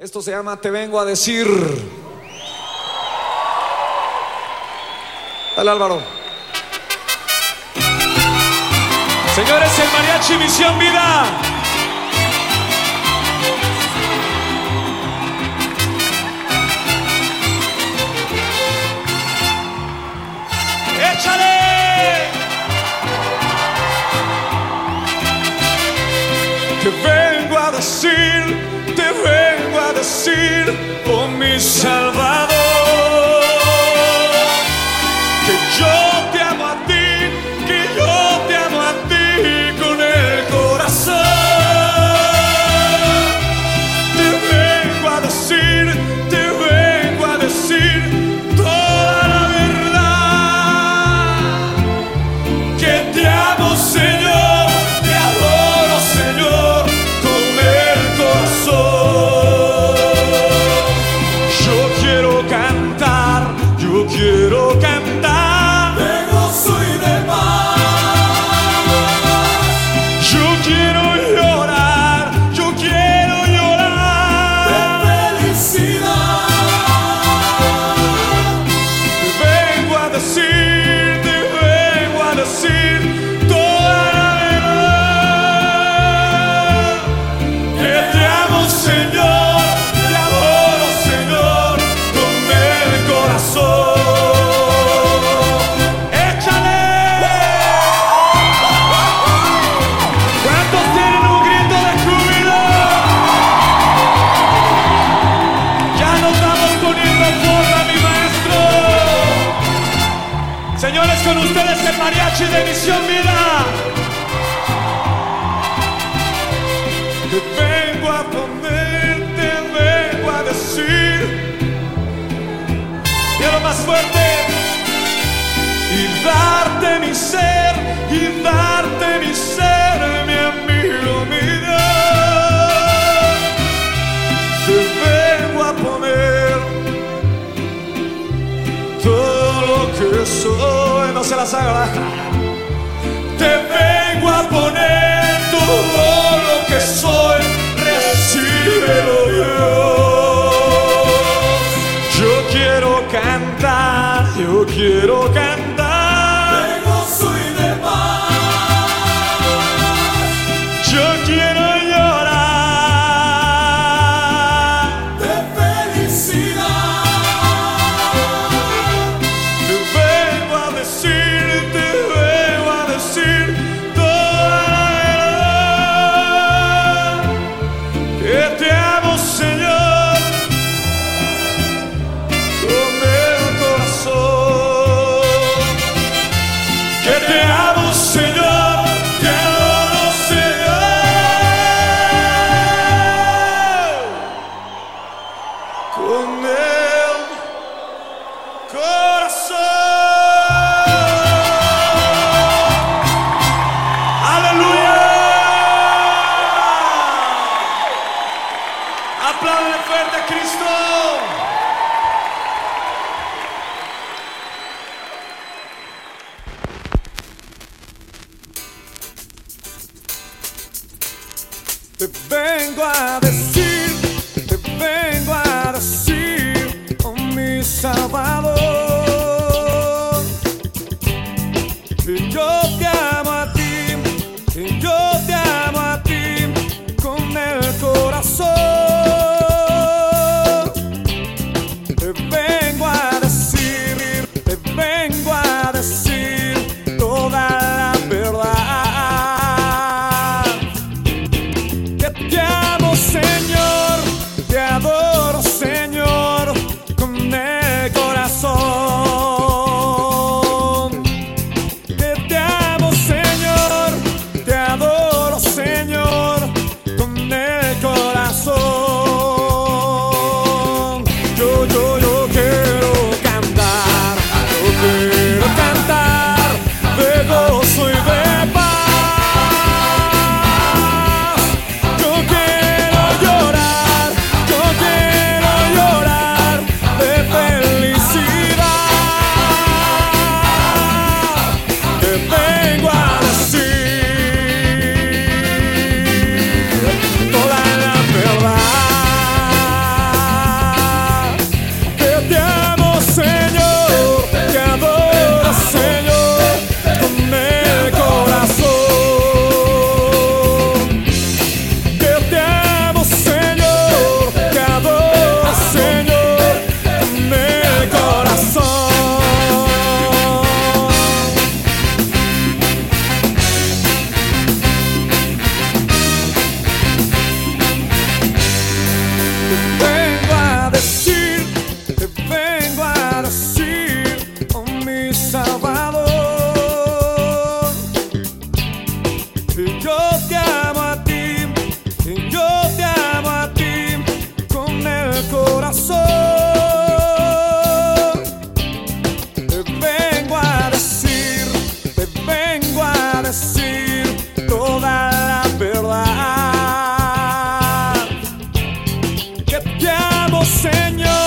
Esto se llama Te vengo a decir. Dale Álvaro. Señores, el mariachi Misión Vida. Échale. Te vengo a decir, te vengo decir, oh mi Salvador. De Misión Vida. Te vengo a poner, te vengo a decir. Quiero más fuerte. Y darte mi ser, y darte mi ser, mi amigo, mira. Te vengo a poner todo lo que soy. No se la sagra. 白か that I te vengo a decir. corazón. Te vengo a decir, te vengo a decir toda la verdad. Que te amo, Señor.